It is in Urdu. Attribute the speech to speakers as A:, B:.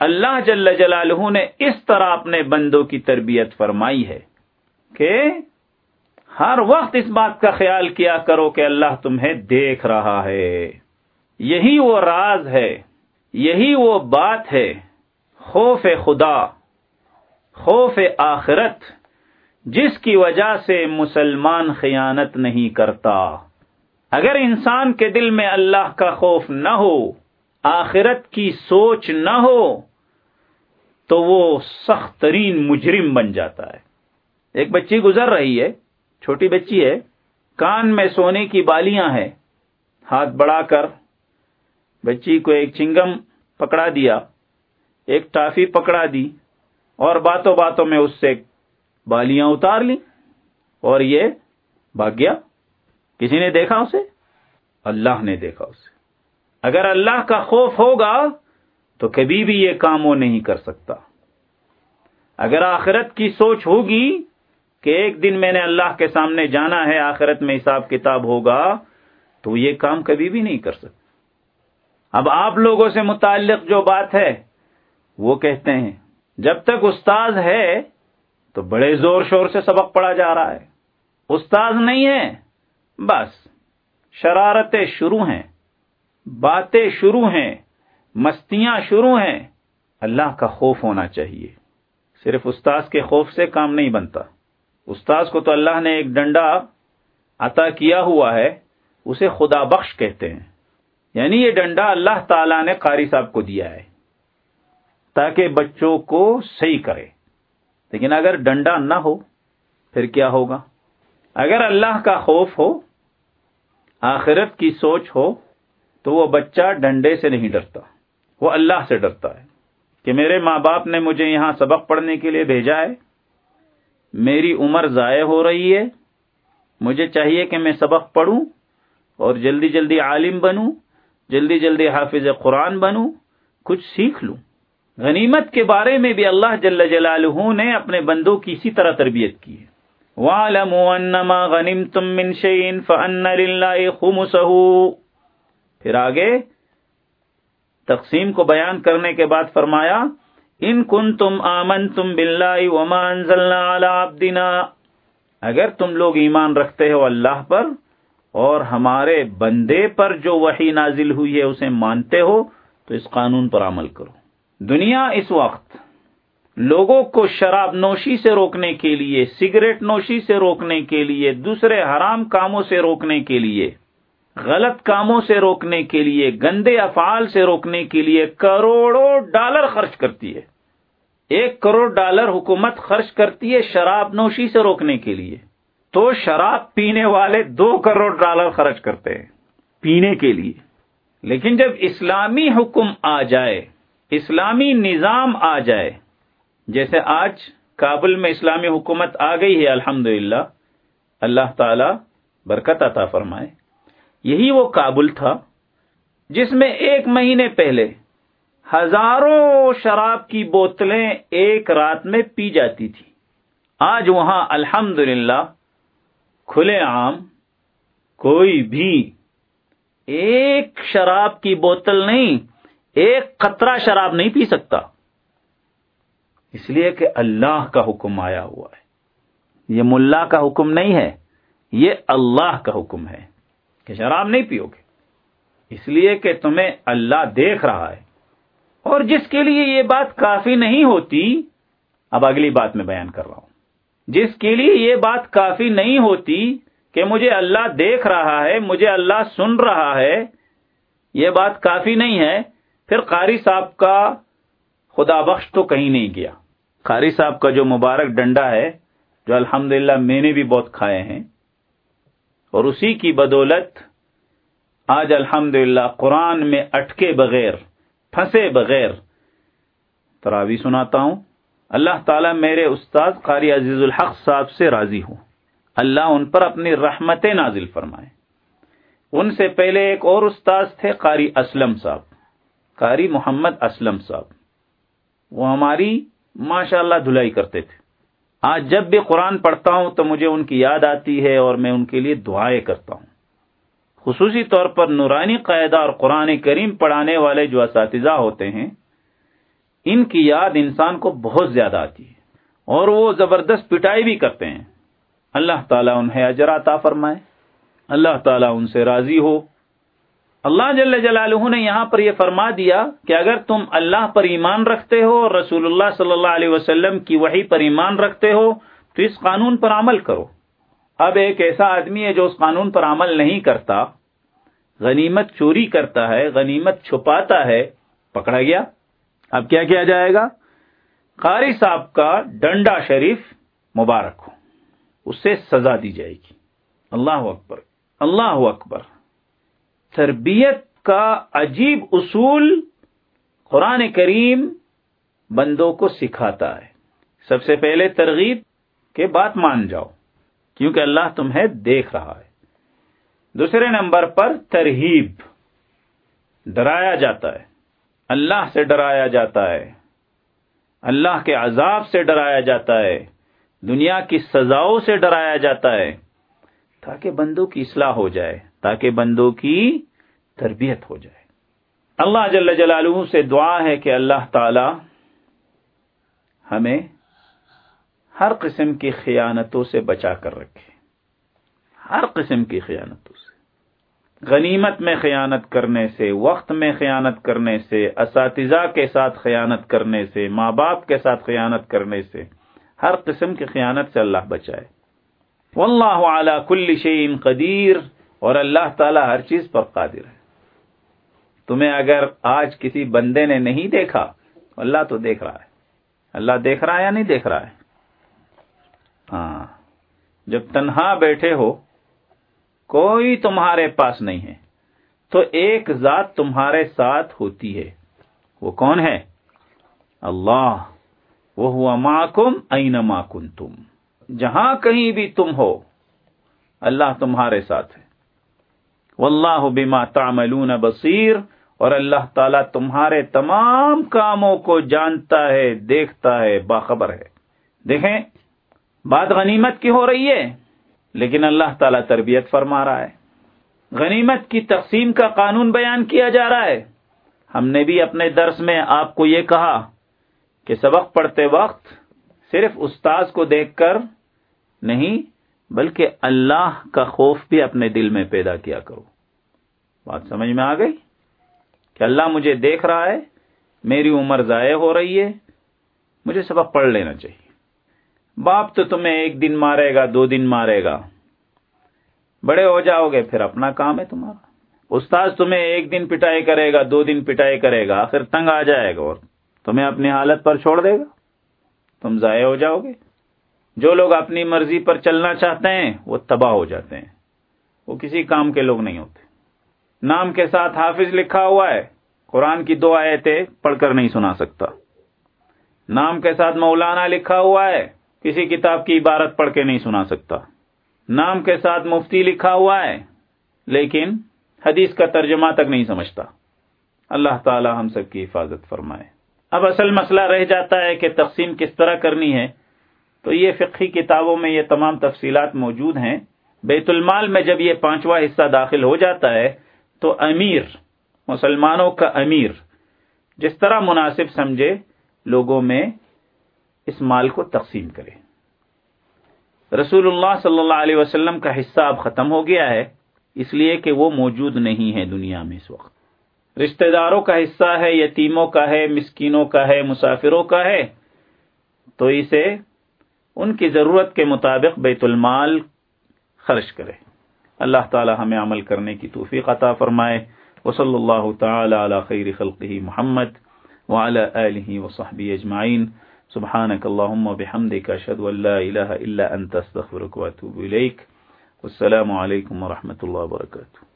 A: اللہ جل جلالہ نے اس طرح اپنے بندوں کی تربیت فرمائی ہے کہ ہر وقت اس بات کا خیال کیا کرو کہ اللہ تمہیں دیکھ رہا ہے۔ یہی وہ راز ہے، یہی وہ بات ہے۔ خوف خدا، خوف آخرت، جس کی وجہ سے مسلمان خیانت نہیں کرتا۔ اگر انسان کے دل میں اللہ کا خوف نہ ہو آخرت کی سوچ نہ ہو تو وہ سخت ترین مجرم بن جاتا ہے۔ ایک بچی گزر رہی ہے، چھوٹی بچی ہے، کان میں سونے کی بالیاں ہیں۔ ہاتھ بڑھا کر بچی کو ایک چنگم پکڑا دیا، ایک ٹافی پکڑا دی اور باتوں باتوں میں اس سے بالیاں اتار لی اور یہ بھاگ گیا۔ کسی نے دیکھا اسے؟ اللہ نے دیکھا اسے۔ اگر اللہ کا خوف ہوگا تو کبھی بھی یہ کام وہ نہیں کر سکتا۔ اگر آخرت کی سوچ ہوگی کہ ایک دن میں نے اللہ کے سامنے جانا ہے، آخرت میں حساب کتاب ہوگا، تو یہ کام کبھی بھی نہیں کر سکتا۔ اب آپ لوگوں سے متعلق جو بات ہے، وہ کہتے ہیں، جب تک استاذ ہے تو بڑے زور شور سے سبق پڑھا جا رہا ہے۔ استاذ نہیں ہے، بس شرارتیں شروع ہیں۔ باتیں شروع ہیں، مستیاں شروع ہیں، اللہ کا خوف ہونا چاہیے۔ صرف استاذ کے خوف سے کام نہیں بنتا۔ استاذ کو تو اللہ نے ایک ڈنڈا عطا کیا ہوا ہے، اسے خدا بخش کہتے ہیں۔ یعنی یہ ڈنڈا اللہ تعالی نے قاری صاحب کو دیا ہے، تاکہ بچوں کو صحیح کرے۔ لیکن اگر ڈنڈا نہ ہو، پھر کیا ہوگا؟ اگر اللہ کا خوف ہو، آخرت کی سوچ ہو تو وہ بچہ ڈنڈے سے نہیں ڈرتا، وہ اللہ سے ڈرتا ہے کہ میرے ماں باپ نے مجھے یہاں سبق پڑھنے کے لیے بھیجا ہے، میری عمر ضائع ہو رہی ہے، مجھے چاہیے کہ میں سبق پڑھوں اور جلدی جلدی عالم بنوں، جلدی جلدی حافظ قرآن بنوں، کچھ سیکھ لوں۔ غنیمت کے بارے میں بھی اللہ جل جلالہ نے اپنے بندوں کی اسی طرح تربیت کی ہے۔ وَعْلَمُوا أَنَّمَا غَنِمْتُم مِّن شَيْءٍ فَأَنَّ لِلَّهِ خُمُسَهُ۔ پھر آگے تقسیم کو بیان کرنے کے بعد فرمایا، ان کن تم آمن تم بلّہ ومان عبدنا۔ اگر تم لوگ ایمان رکھتے ہو اللہ پر اور ہمارے بندے پر جو وحی نازل ہوئی ہے اسے مانتے ہو، تو اس قانون پر عمل کرو۔ دنیا اس وقت لوگوں کو شراب نوشی سے روکنے کے لیے، سگریٹ نوشی سے روکنے کے لیے، دوسرے حرام کاموں سے روکنے کے لیے غلط کاموں سے روکنے کے لیے، گندے افعال سے روکنے کے لیے کروڑوں ڈالر خرچ کرتی ہے۔ ایک کروڑ ڈالر حکومت خرچ کرتی ہے شراب نوشی سے روکنے کے لیے۔ تو شراب پینے والے دو کروڑ ڈالر خرچ کرتے ہیں پینے کے لیے۔ لیکن جب اسلامی حکم آ جائے، اسلامی نظام آ جائے، جیسے آج کابل میں اسلامی حکومت آ گئی ہے الحمد اللہ تعالی برکت عطا فرمائے۔ یہی وہ کابل تھا جس میں ایک مہینے پہلے ہزاروں شراب کی بوتلیں ایک رات میں پی جاتی تھی۔ آج وہاں الحمد کھلے عام کوئی بھی ایک شراب کی بوتل نہیں، ایک قطرہ شراب نہیں پی سکتا۔ اس لیے کہ اللہ کا حکم آیا ہوا ہے۔ یہ ملا کا حکم نہیں ہے، یہ اللہ کا حکم ہے۔ کہ شراب نہیں پیو گے۔ اس لیے کہ تمہیں اللہ دیکھ رہا ہے۔ اور جس کے لیے یہ بات کافی نہیں ہوتی، اب اگلی بات میں بیان کر رہا ہوں۔ جس کے لیے یہ بات کافی نہیں ہوتی کہ مجھے اللہ دیکھ رہا ہے، مجھے اللہ سن رہا ہے، یہ بات کافی نہیں ہے۔ پھر قاری صاحب کا خدا بخش تو کہیں نہیں گیا۔ قاری صاحب کا جو مبارک ڈنڈا ہے، جو الحمد میں نے بھی بہت کھائے ہیں اور اسی کی بدولت، آج الحمد قرآن میں اٹکے بغیر، پھنسے بغیر تراوی سناتا ہوں۔ اللہ تعالیٰ میرے استاد قاری عزیز الحق صاحب سے راضی ہوں۔ اللہ ان پر اپنی رحمت نازل فرمائے۔ ان سے پہلے ایک اور استاذ تھے، قاری اسلم صاحب، قاری محمد اسلم صاحب۔ وہ ہماری ماشاء اللہ دھلائی کرتے تھے۔ آج جب بھی قرآن پڑھتا ہوں تو مجھے ان کی یاد آتی ہے اور میں ان کے لیے دعائیں کرتا ہوں۔ خصوصی طور پر نورانی قاعدہ اور قرآن کریم پڑھانے والے جو اساتذہ ہوتے ہیں، ان کی یاد انسان کو بہت زیادہ آتی ہے اور وہ زبردست پٹائی بھی کرتے ہیں۔ اللہ تعالیٰ انہیں اجراتا فرمائے۔ اللہ تعالیٰ ان سے راضی ہو۔ اللہ جل جلالہ نے یہاں پر یہ فرما دیا کہ اگر تم اللہ پر ایمان رکھتے ہو اور رسول اللہ صلی اللہ علیہ وسلم کی وحی پر ایمان رکھتے ہو، تو اس قانون پر عمل کرو۔ اب ایک ایسا آدمی ہے جو اس قانون پر عمل نہیں کرتا، غنیمت چوری کرتا ہے، غنیمت چھپاتا ہے۔ پکڑا گیا؟ اب کیا کیا جائے گا؟ قاری صاحب کا ڈنڈا شریف مبارک ہو، اس سے سزا دی جائے گی۔ اللہ اکبر اللہ اکبر۔ تربیت کا عجیب اصول قرآن کریم بندوں کو سکھاتا ہے۔ سب سے پہلے ترغیب کے بات مان جاؤ، کیونکہ اللہ تمہیں دیکھ رہا ہے۔ دوسرے نمبر پر ترہیب، ڈرایا جاتا ہے۔ اللہ سے ڈرایا جاتا ہے۔ اللہ کے عذاب سے ڈرایا جاتا ہے۔ دنیا کی سزاؤں سے ڈرایا جاتا ہے۔ تاکہ بندوں کی اصلاح ہو جائے۔ تاکہ بندوں کی تربیت ہو جائے۔ اللہ جل جلالہ سے دعا ہے کہ اللہ تعالی ہمیں ہر قسم کی خیانتوں سے بچا کر رکھے۔ ہر قسم کی خیانتوں سے۔ غنیمت میں خیانت کرنے سے، وقت میں خیانت کرنے سے، اساتذہ کے ساتھ خیانت کرنے سے، ماں باپ کے ساتھ خیانت کرنے سے ہر قسم کی خیانت سے اللہ بچائے۔ واللہ علی کل شیء قدیر۔ اور اللہ تعالی ہر چیز پر قادر ہے۔ تمہیں اگر آج کسی بندے نے نہیں دیکھا، اللہ تو دیکھ رہا ہے۔ اللہ دیکھ رہا ہے یا نہیں دیکھ رہا ہے؟ ہاں۔ جب تنہا بیٹھے ہو، کوئی تمہارے پاس نہیں ہے۔ تو ایک ذات تمہارے ساتھ ہوتی ہے۔ وہ کون ہے؟ اللہ۔ وہ ہوا ماکم این ماکن تم جہاں کہیں بھی تم ہو، اللہ تمہارے ساتھ ہے۔ واللہ بما تعملون بصیر اور اللہ تعالیٰ تمہارے تمام کاموں کو جانتا ہے، دیکھتا ہے، باخبر ہے۔ دیکھیں، بات غنیمت کی ہو رہی ہے، لیکن اللہ تعالیٰ تربیت فرما رہا ہے۔ غنیمت کی تقسیم کا قانون بیان کیا جا رہا ہے۔ ہم نے بھی اپنے درس میں آپ کو یہ کہا کہ سبق پڑھتے وقت صرف استاذ کو دیکھ کر نہیں بلکہ اللہ کا خوف بھی اپنے دل میں پیدا کیا کرو۔ بات سمجھ میں آ گئی؟ کہ اللہ مجھے دیکھ رہا ہے، میری عمر ضائع ہو رہی ہے، مجھے سبق پڑھ لینا چاہیے۔ باپ تو تمہیں ایک دن مارے گا، دو دن مارے گا۔ بڑے ہو جاؤ گے، پھر اپنا کام ہے تمہارا۔ استاذ تمہیں ایک دن پٹائی کرے گا، دو دن پٹائی کرے گا، آخر تنگ آ جائے گا اور تمہیں اپنی حالت پر چھوڑ دے گا۔ تم ضائع ہو جاؤ گے۔ جو لوگ اپنی مرضی پر چلنا چاہتے ہیں، وہ تباہ ہو جاتے ہیں۔ وہ کسی کام کے لوگ نہیں ہوتے۔ نام کے ساتھ حافظ لکھا ہوا ہے، قرآن کی دو آیتیں پڑھ کر نہیں سنا سکتا۔ نام کے ساتھ مولانا لکھا ہوا ہے، کسی کتاب کی عبارت پڑھ کے نہیں سنا سکتا۔ نام کے ساتھ مفتی لکھا ہوا ہے، لیکن حدیث کا ترجمہ تک نہیں سمجھتا۔ اللہ تعالی ہم سب کی حفاظت فرمائے۔ اب اصل مسئلہ رہ جاتا ہے کہ تقسیم کس طرح کرنی ہے۔ تو یہ فقہی کتابوں میں یہ تمام تفصیلات موجود ہیں۔ بیت المال میں جب یہ پانچواں حصہ داخل ہو جاتا ہے، تو امیر، مسلمانوں کا امیر، جس طرح مناسب سمجھے، لوگوں میں اس مال کو تقسیم کرے۔ رسول اللہ صلی اللہ علیہ وسلم کا حصہ اب ختم ہو گیا ہے، اس لیے کہ وہ موجود نہیں ہے دنیا میں اس وقت۔ رشتہ داروں کا حصہ ہے، یتیموں کا ہے، مسکینوں کا ہے، مسافروں کا ہے۔ تو اسے ان کی ضرورت کے مطابق بیت المال خرچ کرے۔ اللہ تعالی ہمیں عمل کرنے کی توفیق عطا فرمائے۔ وصلی اللہ تعالی علی خیر خلقہ محمد وعلى آلہ وصحبہ اجمعین۔ سبحانك اللهم وبحمدك أشهد أن لا إله إلا أنت استغفرك وأتوب إليك والسلام عليكم ورحمة الله وبركاته